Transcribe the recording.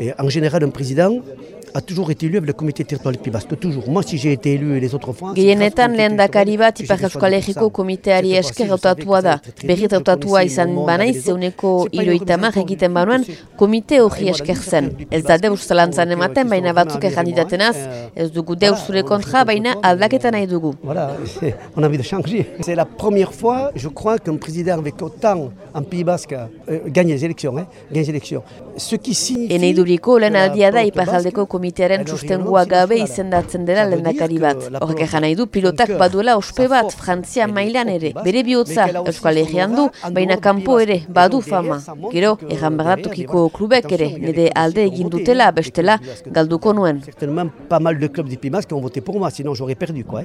Et en général, un président a toujours été élu avec le comité territorial Basque, toujours. Moi, si j'ai été élu les autres fois... Gehienetan lehen dakari bat Ipar Euskal Herriko komiteari esker hautatua da. Berrit hautatua izan banaiz zeuneko hiloitamar egiten banuen komite hori esker zen. Ez da deus zalantzan ematen, baina batzuk ejandidatenaz, ez dugu deus zure kontra, baina aldaketa nahi dugu. Voilà, on a envie de changer. C'est la première fois, je crois, qu'un président avec autant en Pays Basque euh, gagne les élections. Hein, gagne les élections. Ce qui signifie... Eneiduriko lehen aldia da Iparraldeko komitearen sustengua gabe izendatzen dela lehendakari bat. Horrek egan nahi du pilotak baduela ospe bat Frantzia mailan ere. Bere bihotza Euskal Herrian du, baina kanpo ere badu fama. Gero, egan berratokiko klubek ere, nire alde egin dutela bestela galduko nuen. Certainement pas mal de clubs du Pays Basque ont voté pour moi, sinon j'aurais perdu quoi.